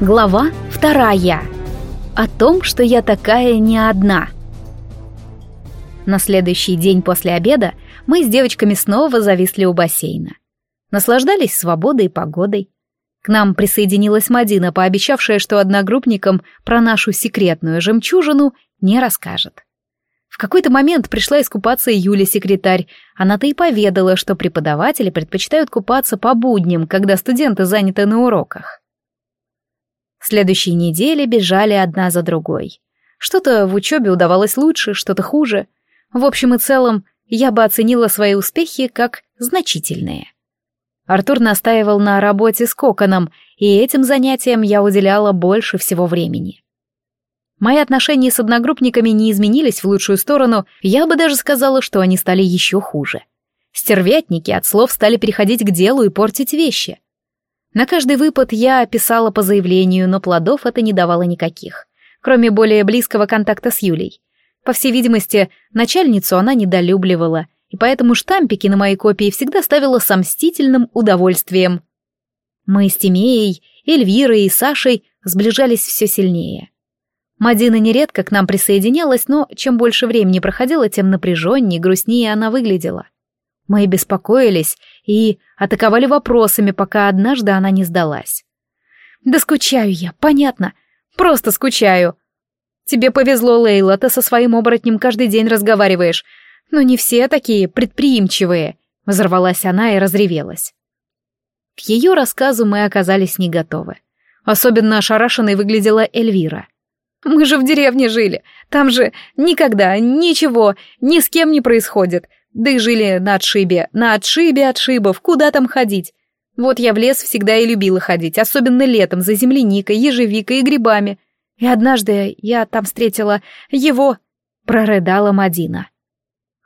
Глава вторая. О том, что я такая не одна. На следующий день после обеда мы с девочками снова зависли у бассейна. Наслаждались свободой и погодой. К нам присоединилась Мадина, пообещавшая, что одногруппникам про нашу секретную жемчужину не расскажет. В какой-то момент пришла искупаться и Юля-секретарь. Она-то и поведала, что преподаватели предпочитают купаться по будням, когда студенты заняты на уроках. Следующие недели бежали одна за другой. Что-то в учебе удавалось лучше, что-то хуже. В общем и целом, я бы оценила свои успехи как значительные. Артур настаивал на работе с коконом, и этим занятиям я уделяла больше всего времени. Мои отношения с одногруппниками не изменились в лучшую сторону, я бы даже сказала, что они стали еще хуже. Стервятники от слов стали переходить к делу и портить вещи. На каждый выпад я писала по заявлению, но плодов это не давало никаких, кроме более близкого контакта с Юлей. По всей видимости, начальницу она недолюбливала, и поэтому штампики на моей копии всегда ставила с мстительным удовольствием. Мы с Тимеей, Эльвирой и Сашей сближались все сильнее. Мадина нередко к нам присоединялась, но чем больше времени проходило, тем напряженнее грустнее она выглядела. Мы беспокоились и атаковали вопросами, пока однажды она не сдалась. «Да скучаю я, понятно. Просто скучаю. Тебе повезло, Лейла, ты со своим оборотнем каждый день разговариваешь. Но не все такие предприимчивые», — взорвалась она и разревелась. К ее рассказу мы оказались не готовы. Особенно ошарашенной выглядела Эльвира. «Мы же в деревне жили. Там же никогда ничего ни с кем не происходит. Да и жили на отшибе, на отшибе отшибов, куда там ходить? Вот я в лес всегда и любила ходить, особенно летом, за земляникой, ежевикой и грибами. И однажды я там встретила его, прорыдала Мадина.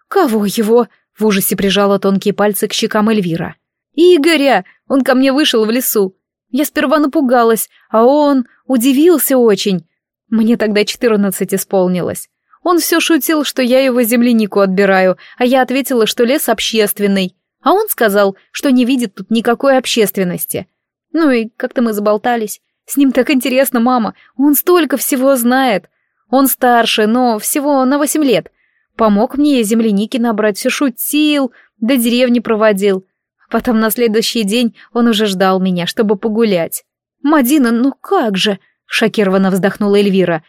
«Кого его?» — в ужасе прижала тонкие пальцы к щекам Эльвира. «Игоря! Он ко мне вышел в лесу. Я сперва напугалась, а он удивился очень. Мне тогда четырнадцать исполнилось. Он все шутил, что я его землянику отбираю, а я ответила, что лес общественный. А он сказал, что не видит тут никакой общественности. Ну и как-то мы заболтались. С ним так интересно, мама. Он столько всего знает. Он старше, но всего на восемь лет. Помог мне земляники набрать, все шутил, до деревни проводил. Потом на следующий день он уже ждал меня, чтобы погулять. «Мадина, ну как же?» — шокированно вздохнула Эльвира.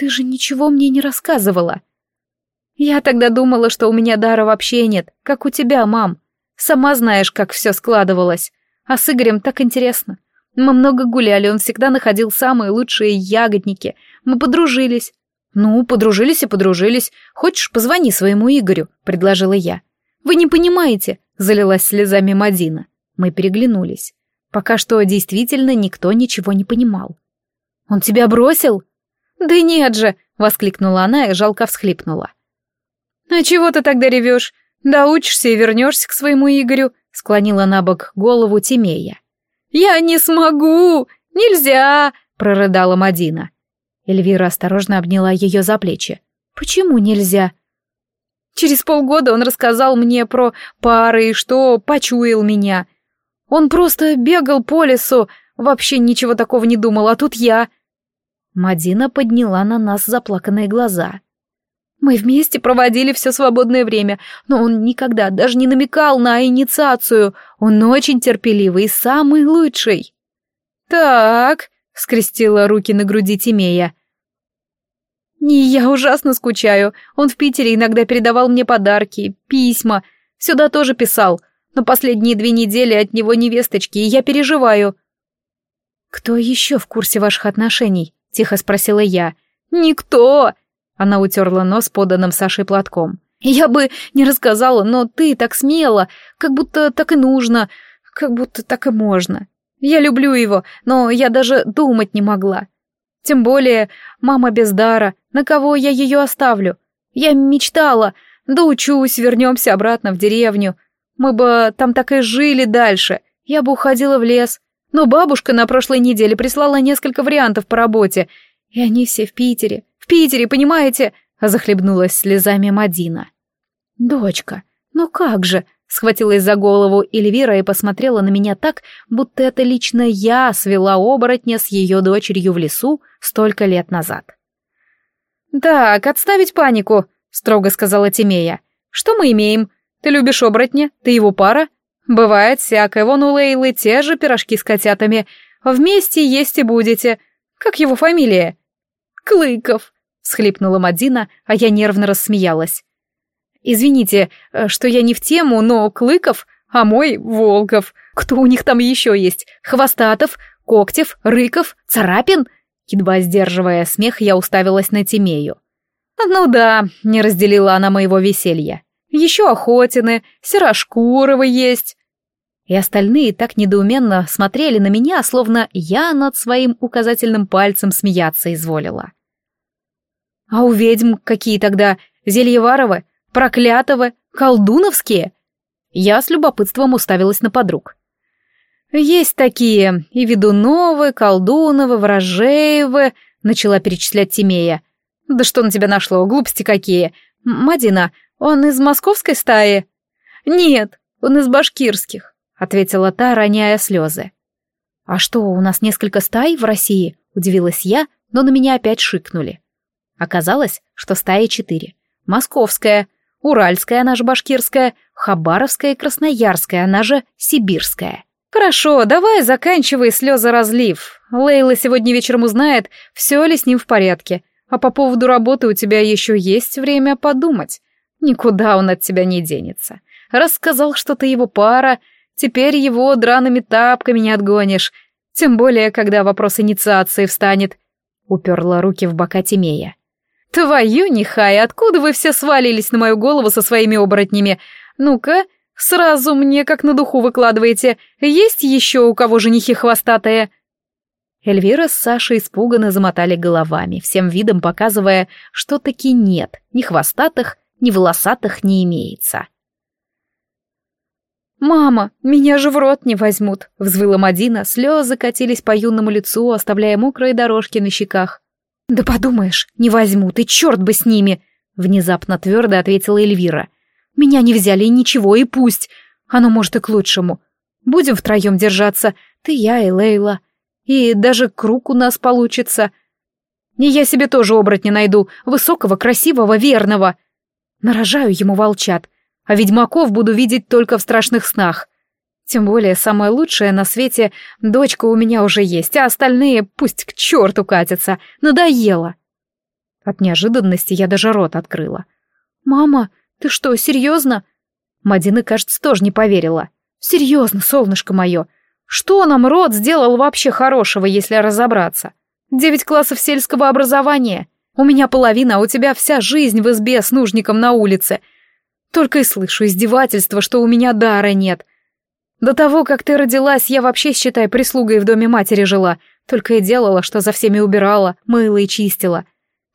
Ты же ничего мне не рассказывала. Я тогда думала, что у меня дара вообще нет, как у тебя, мам. Сама знаешь, как все складывалось. А с Игорем так интересно. Мы много гуляли, он всегда находил самые лучшие ягодники. Мы подружились. Ну, подружились и подружились. Хочешь, позвони своему Игорю, предложила я. Вы не понимаете, залилась слезами Мадина. Мы переглянулись. Пока что действительно никто ничего не понимал. Он тебя бросил? «Да нет же!» — воскликнула она и жалко всхлипнула. «А чего ты тогда ревешь? Доучишься и вернешься к своему Игорю», — склонила на бок голову Тимея. «Я не смогу! Нельзя!» — прорыдала Мадина. Эльвира осторожно обняла ее за плечи. «Почему нельзя?» Через полгода он рассказал мне про пары и что почуял меня. Он просто бегал по лесу, вообще ничего такого не думал, а тут я. Мадина подняла на нас заплаканные глаза. Мы вместе проводили все свободное время, но он никогда даже не намекал на инициацию. Он очень терпеливый и самый лучший. «Так», — скрестила руки на груди Тимея. «Не, я ужасно скучаю. Он в Питере иногда передавал мне подарки, письма. Сюда тоже писал. Но последние две недели от него невесточки, и я переживаю». «Кто еще в курсе ваших отношений?» — тихо спросила я. «Никто!» — она утерла нос поданным Сашей платком. «Я бы не рассказала, но ты так смело, как будто так и нужно, как будто так и можно. Я люблю его, но я даже думать не могла. Тем более, мама без дара, на кого я ее оставлю? Я мечтала, доучусь, вернемся обратно в деревню. Мы бы там так и жили дальше. Я бы уходила в лес, но бабушка на прошлой неделе прислала несколько вариантов по работе, и они все в Питере. В Питере, понимаете?» — захлебнулась слезами Мадина. «Дочка, ну как же?» — Схватилась за голову Эльвира и посмотрела на меня так, будто это лично я свела оборотня с ее дочерью в лесу столько лет назад. «Так, отставить панику», — строго сказала Тимея. «Что мы имеем? Ты любишь оборотня? Ты его пара? Бывает всякое, вон у Лейлы те же пирожки с котятами. Вместе есть и будете. Как его фамилия?» «Клыков», — всхлипнула Мадина, а я нервно рассмеялась. Извините, э, что я не в тему, но Клыков, а мой Волков. Кто у них там еще есть? Хвостатов, Когтев, Рыков, Царапин? Едва сдерживая смех, я уставилась на Тимею. Ну да, не разделила она моего веселья. Еще Охотины, Серошкуровы есть. И остальные так недоуменно смотрели на меня, словно я над своим указательным пальцем смеяться изволила. А у ведьм какие тогда? Зельеваровы? Проклятого? Колдуновские? Я с любопытством уставилась на подруг. «Есть такие, и Ведуновы, Колдуновы, Ворожеевы», — начала перечислять Тимея. «Да что на тебя нашло, глупости какие! Мадина, он из московской стаи?» «Нет, он из башкирских», — ответила та, роняя слезы. «А что, у нас несколько стай в России?» — удивилась я, но на меня опять шикнули. Оказалось, что стаи четыре. Московская, Уральская, она же башкирская, Хабаровская и Красноярская, она же сибирская. Хорошо, давай заканчивай слезоразлив. Лейла сегодня вечером узнает, все ли с ним в порядке. А по поводу работы у тебя еще есть время подумать. Никуда он от тебя не денется. Рассказал, что ты его пара, теперь его драными тапками не отгонишь. Тем более, когда вопрос инициации встанет. Уперла руки в бока Тимея. «Твою нехай, откуда вы все свалились на мою голову со своими оборотнями? Ну-ка, сразу мне как на духу выкладываете. Есть еще у кого женихи хвостатые?» Эльвира с Сашей испуганно замотали головами, всем видом показывая, что таки нет, ни хвостатых, ни волосатых не имеется. «Мама, меня же в рот не возьмут!» — взвыла Мадина, слезы катились по юному лицу, оставляя мокрые дорожки на щеках. «Да подумаешь, не возьмут, и черт бы с ними!» Внезапно твердо ответила Эльвира. «Меня не взяли, и ничего, и пусть. Оно может и к лучшему. Будем втроем держаться, ты, я и Лейла. И даже круг у нас получится. И я себе тоже оборотня найду, высокого, красивого, верного. Нарожаю ему волчат, а ведьмаков буду видеть только в страшных снах. Тем более, самое лучшее на свете дочка у меня уже есть, а остальные пусть к черту катятся. Надоело. От неожиданности я даже рот открыла. «Мама, ты что, серьезно?» Мадина, кажется, тоже не поверила. «Серьезно, солнышко мое. Что нам род сделал вообще хорошего, если разобраться? Девять классов сельского образования. У меня половина, а у тебя вся жизнь в избе с нужником на улице. Только и слышу издевательства, что у меня дара нет. До того, как ты родилась, я вообще, считай, прислугой в доме матери жила, только и делала, что за всеми убирала, мыла и чистила.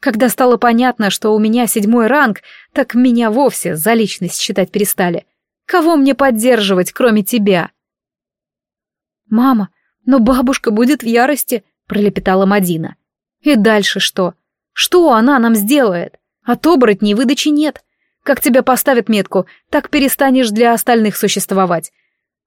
Когда стало понятно, что у меня седьмой ранг, так меня вовсе за личность считать перестали. Кого мне поддерживать, кроме тебя? «Мама, но бабушка будет в ярости», — пролепетала Мадина. «И дальше что? Что она нам сделает? От оборотней выдачи нет. Как тебя поставят метку, так перестанешь для остальных существовать.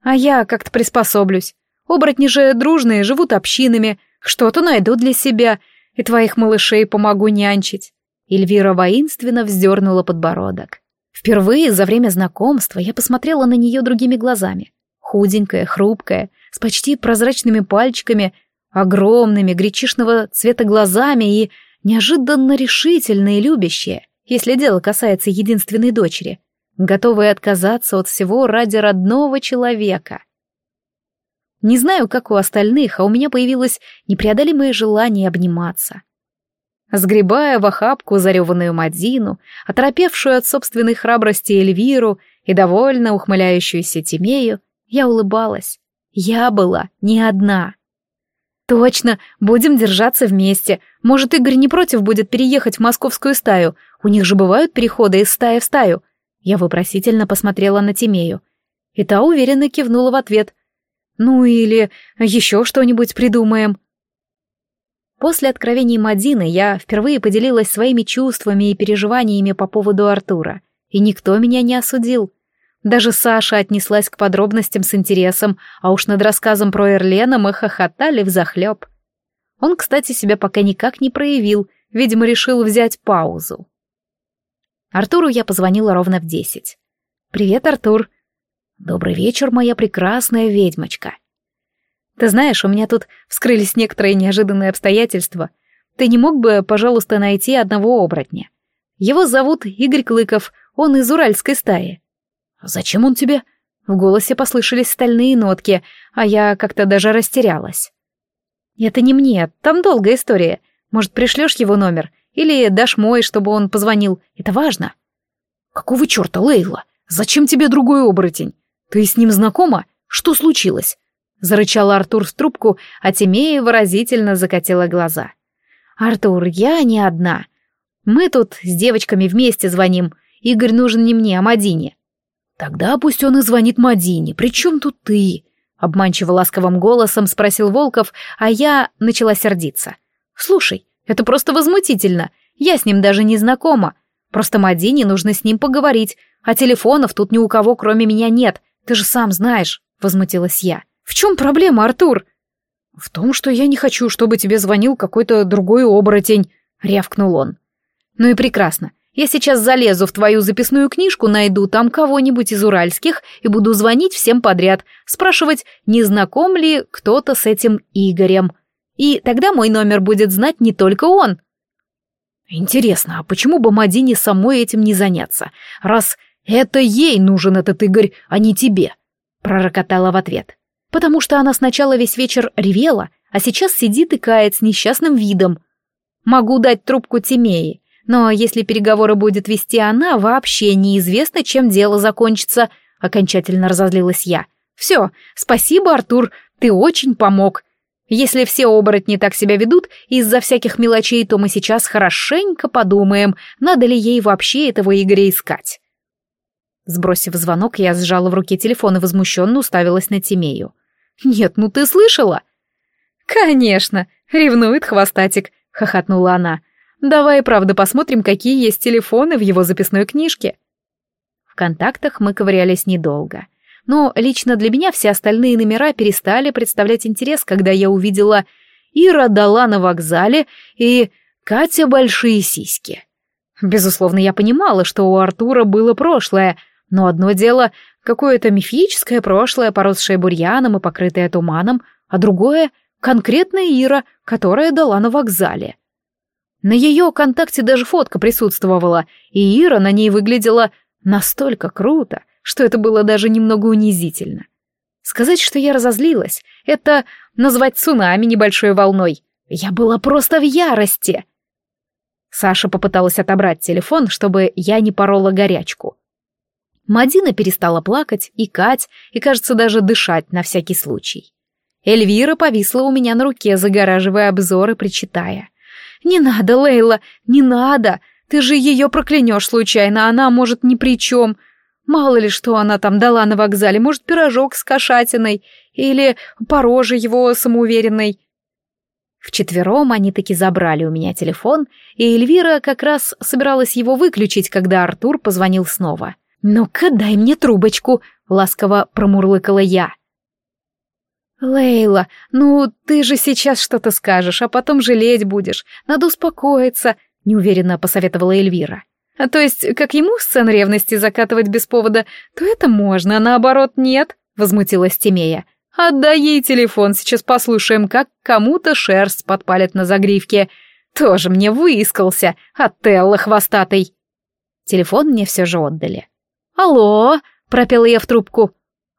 А я как-то приспособлюсь. Оборотни же дружные, живут общинами, что-то найду для себя, и твоих малышей помогу нянчить». Эльвира воинственно вздернула подбородок. Впервые за время знакомства я посмотрела на нее другими глазами. Худенькая, хрупкая, с почти прозрачными пальчиками, огромными гречишного цвета глазами и неожиданно решительная и любящая, если дело касается единственной дочери готовые отказаться от всего ради родного человека. Не знаю, как у остальных, а у меня появилось непреодолимое желание обниматься. Сгребая в охапку зареванную Мадину, оторопевшую от собственной храбрости Эльвиру и довольно ухмыляющуюся Тимею, я улыбалась. Я была не одна. «Точно, будем держаться вместе. Может, Игорь не против будет переехать в московскую стаю? У них же бывают переходы из стаи в стаю. Я вопросительно посмотрела на Тимею. И та уверенно кивнула в ответ. «Ну или еще что-нибудь придумаем». После откровений Мадины я впервые поделилась своими чувствами и переживаниями по поводу Артура, и никто меня не осудил. Даже Саша отнеслась к подробностям с интересом, а уж над рассказом про Эрлена мы хохотали взахлеб. Он, кстати, себя пока никак не проявил, видимо, решил взять паузу. Артуру я позвонила ровно в десять. «Привет, Артур». «Добрый вечер, моя прекрасная ведьмочка». «Ты знаешь, у меня тут вскрылись некоторые неожиданные обстоятельства. Ты не мог бы, пожалуйста, найти одного оборотня? Его зовут Игорь Клыков, он из уральской стаи». «Зачем он тебе?» В голосе послышались стальные нотки, а я как-то даже растерялась. «Это не мне, там долгая история. Может, пришлешь его номер? Или дашь мой, чтобы он позвонил? Это важно». «Какого черта, Лейла? Зачем тебе другой оборотень? Ты с ним знакома? Что случилось?» Зарычал Артур в трубку, а Тимея выразительно закатила глаза. «Артур, я не одна. Мы тут с девочками вместе звоним. Игорь нужен не мне, а Мадине. «Тогда пусть он и звонит Мадине. При чем тут ты?» Обманчиво ласковым голосом спросил Волков, а я начала сердиться. «Слушай, это просто возмутительно. Я с ним даже не знакома. Просто Мадине нужно с ним поговорить, а телефонов тут ни у кого кроме меня нет. Ты же сам знаешь», — возмутилась я. «В чем проблема, Артур?» «В том, что я не хочу, чтобы тебе звонил какой-то другой оборотень», — рявкнул он. «Ну и прекрасно. Я сейчас залезу в твою записную книжку, найду там кого-нибудь из уральских и буду звонить всем подряд, спрашивать, не знаком ли кто-то с этим Игорем. И тогда мой номер будет знать не только он. Интересно, а почему бы Мадине самой этим не заняться, раз это ей нужен этот Игорь, а не тебе? Пророкотала в ответ. Потому что она сначала весь вечер ревела, а сейчас сидит и кает с несчастным видом. Могу дать трубку Тимеи, но если переговоры будет вести она, вообще неизвестно, чем дело закончится. Окончательно разозлилась я. Все, спасибо, Артур, ты очень помог. Если все оборотни так себя ведут из-за всяких мелочей, то мы сейчас хорошенько подумаем, надо ли ей вообще этого Игоря искать. Сбросив звонок, я сжала в руке телефон и возмущенно уставилась на Тимею. «Нет, ну ты слышала?» «Конечно, ревнует хвостатик», — хохотнула она. Давай, правда, посмотрим, какие есть телефоны в его записной книжке. В контактах мы ковырялись недолго. Но лично для меня все остальные номера перестали представлять интерес, когда я увидела Ира дала на вокзале и Катя большие сиськи. Безусловно, я понимала, что у Артура было прошлое, но одно дело — какое-то мифическое прошлое, поросшее бурьяном и покрытое туманом, а другое — конкретная Ира, которая дала на вокзале. На ее контакте даже фотка присутствовала, и Ира на ней выглядела настолько круто, что это было даже немного унизительно. Сказать, что я разозлилась, это назвать цунами небольшой волной. Я была просто в ярости. Саша попыталась отобрать телефон, чтобы я не порола горячку. Мадина перестала плакать, икать и, кажется, даже дышать на всякий случай. Эльвира повисла у меня на руке, загораживая обзоры, причитая. «Не надо, Лейла, не надо! Ты же ее проклянешь случайно, она, может, ни при чем. Мало ли, что она там дала на вокзале, может, пирожок с кошатиной или по роже его самоуверенной». Вчетвером они таки забрали у меня телефон, и Эльвира как раз собиралась его выключить, когда Артур позвонил снова. «Ну-ка, дай мне трубочку», — ласково промурлыкала я. «Лейла, ну ты же сейчас что-то скажешь, а потом жалеть будешь. Надо успокоиться», — неуверенно посоветовала Эльвира. «А то есть, как ему сцен ревности закатывать без повода, то это можно, а наоборот нет», — возмутилась Тимея. «Отдай ей телефон, сейчас послушаем, как кому-то шерсть подпалит на загривке. Тоже мне выискался, Отелло хвостатый». Телефон мне все же отдали. «Алло», — пропела я в трубку.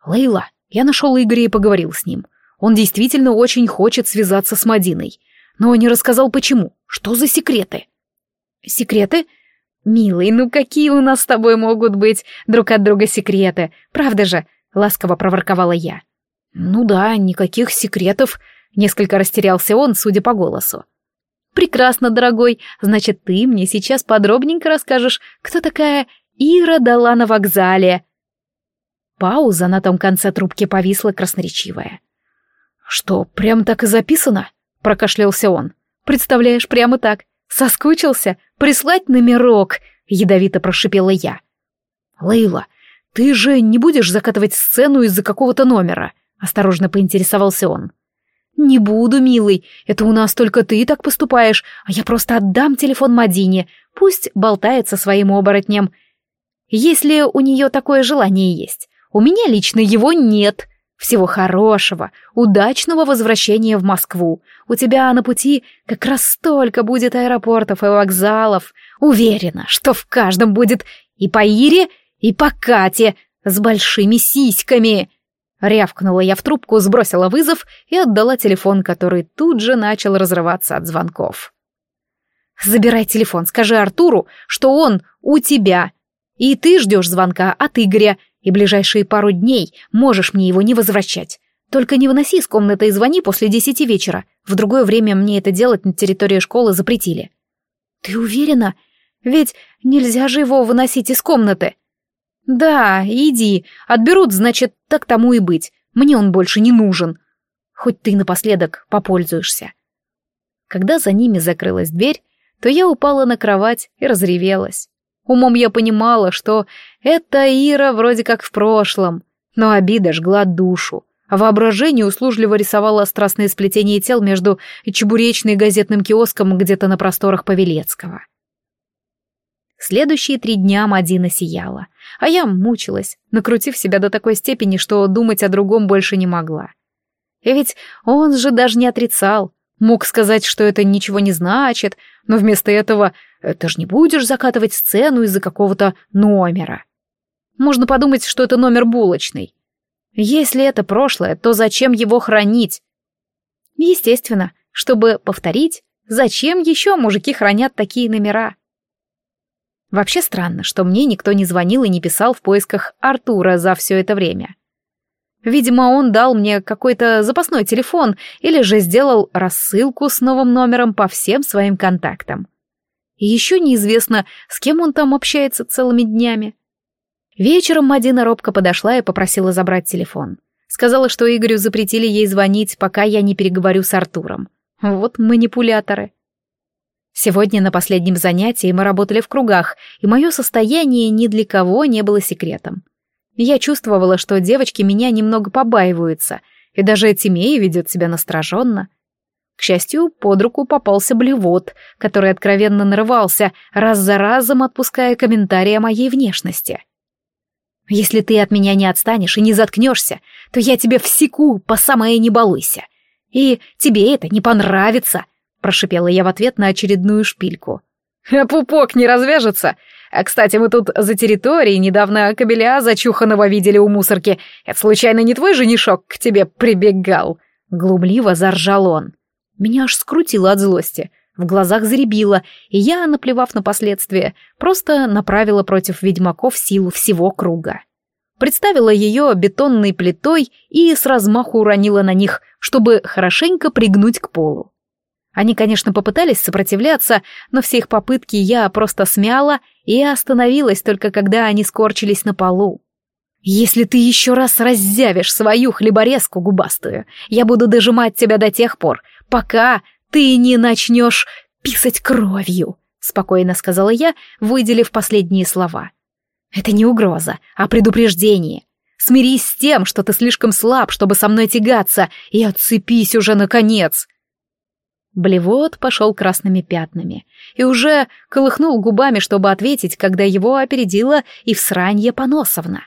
«Лейла, я нашел Игоря и поговорил с ним. Он действительно очень хочет связаться с Мадиной. Но не рассказал почему. Что за секреты? Секреты? Милый, ну какие у нас с тобой могут быть друг от друга секреты? Правда же? Ласково проворковала я. Ну да, никаких секретов. Несколько растерялся он, судя по голосу. Прекрасно, дорогой. Значит, ты мне сейчас подробненько расскажешь, кто такая Ира дала на вокзале. Пауза на том конце трубки повисла красноречивая. «Что, прям так и записано?» — прокашлялся он. «Представляешь, прямо так. Соскучился? Прислать номерок?» — ядовито прошипела я. «Лейла, ты же не будешь закатывать сцену из-за какого-то номера?» — осторожно поинтересовался он. «Не буду, милый, это у нас только ты так поступаешь, а я просто отдам телефон Мадине, пусть болтает со своим оборотнем. Если у нее такое желание есть. У меня лично его нет. Всего хорошего, удачного возвращения в Москву. У тебя на пути как раз столько будет аэропортов и вокзалов. Уверена, что в каждом будет и по Ире, и по Кате с большими сиськами. Рявкнула я в трубку, сбросила вызов и отдала телефон, который тут же начал разрываться от звонков. «Забирай телефон, скажи Артуру, что он у тебя, и ты ждешь звонка от Игоря, и ближайшие пару дней можешь мне его не возвращать. Только не выноси из комнаты и звони после десяти вечера. В другое время мне это делать на территории школы запретили». «Ты уверена? Ведь нельзя же его выносить из комнаты». «Да, иди. Отберут, значит, так тому и быть. Мне он больше не нужен. Хоть ты напоследок попользуешься». Когда за ними закрылась дверь, то я упала на кровать и разревелась. Умом я понимала, что это Ира вроде как в прошлом, но обида жгла душу, воображение услужливо рисовало страстные сплетения тел между чебуречной газетным киоском где-то на просторах Павелецкого. Следующие три дня Мадина сияла, а я мучилась, накрутив себя до такой степени, что думать о другом больше не могла. И ведь он же даже не отрицал, мог сказать, что это ничего не значит, но вместо этого «это ж не будешь закатывать сцену из-за какого-то номера». Можно подумать, что это номер булочный. Если это прошлое, то зачем его хранить? Естественно, чтобы повторить, зачем еще мужики хранят такие номера? Вообще странно, что мне никто не звонил и не писал в поисках Артура за все это время. Видимо, он дал мне какой-то запасной телефон или же сделал рассылку с новым номером по всем своим контактам. И еще неизвестно, с кем он там общается целыми днями. Вечером Мадина робко подошла и попросила забрать телефон. Сказала, что Игорю запретили ей звонить, пока я не переговорю с Артуром. Вот манипуляторы. Сегодня на последнем занятии мы работали в кругах, и мое состояние ни для кого не было секретом. Я чувствовала, что девочки меня немного побаиваются, и даже Тимея ведет себя настороженно. К счастью, под руку попался блевот, который откровенно нарывался, раз за разом отпуская комментарии о моей внешности. «Если ты от меня не отстанешь и не заткнешься, то я тебя всеку по самое не балуйся. И тебе это не понравится», Прошипела я в ответ на очередную шпильку. «А пупок не развяжется? А, кстати, мы тут за территорией недавно кобеля зачуханного видели у мусорки. Это случайно не твой женишок к тебе прибегал?» Глумливо заржал он. Меня аж скрутило от злости. В глазах заребило, и я, наплевав на последствия, просто направила против ведьмаков силу всего круга. Представила ее бетонной плитой и с размаху уронила на них, чтобы хорошенько пригнуть к полу. Они, конечно, попытались сопротивляться, но все их попытки я просто смяла и остановилась только когда они скорчились на полу. «Если ты еще раз раззявишь свою хлеборезку губастую, я буду дожимать тебя до тех пор, пока ты не начнешь писать кровью», — спокойно сказала я, выделив последние слова. «Это не угроза, а предупреждение. Смирись с тем, что ты слишком слаб, чтобы со мной тягаться, и отцепись уже, наконец!» Блевот пошел красными пятнами и уже колыхнул губами, чтобы ответить, когда его опередила и всранье Поносовна.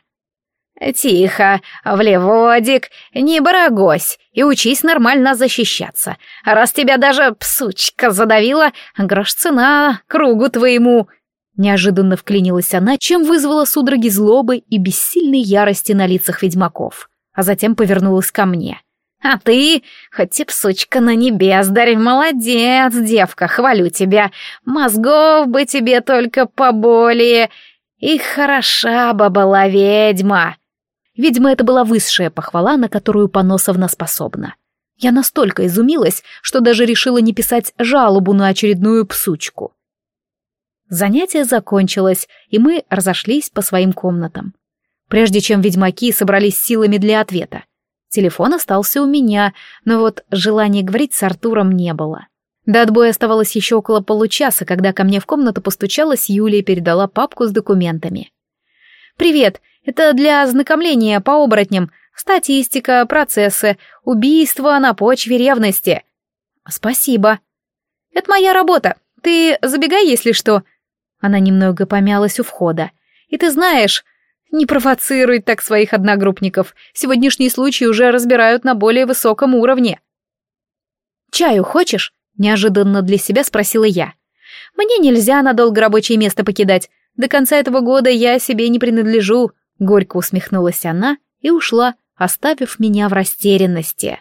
«Тихо, Влеводик, не барагось и учись нормально защищаться. Раз тебя даже псучка задавила, грош цена кругу твоему». Неожиданно вклинилась она, чем вызвала судороги злобы и бессильной ярости на лицах ведьмаков, а затем повернулась ко мне — а ты, хоть и псучка на небесдарь, молодец, девка, хвалю тебя. Мозгов бы тебе только поболее. И хороша бы была ведьма. Видимо, это была высшая похвала, на которую Поносовна способна. Я настолько изумилась, что даже решила не писать жалобу на очередную псучку. Занятие закончилось, и мы разошлись по своим комнатам. Прежде чем ведьмаки собрались силами для ответа, Телефон остался у меня, но вот желания говорить с Артуром не было. До отбоя оставалось еще около получаса, когда ко мне в комнату постучалась Юлия и передала папку с документами. «Привет, Это для ознакомления по оборотням. Статистика, процессы, убийства на почве ревности. Спасибо. Это моя работа. Ты забегай, если что. Она немного помялась у входа. И ты знаешь, не провоцируй так своих одногруппников. Сегодняшний случай уже разбирают на более высоком уровне. «Чаю хочешь?» — неожиданно для себя спросила я. «Мне нельзя надолго рабочее место покидать. До конца этого года я себе не принадлежу», — горько усмехнулась она и ушла, оставив меня в растерянности.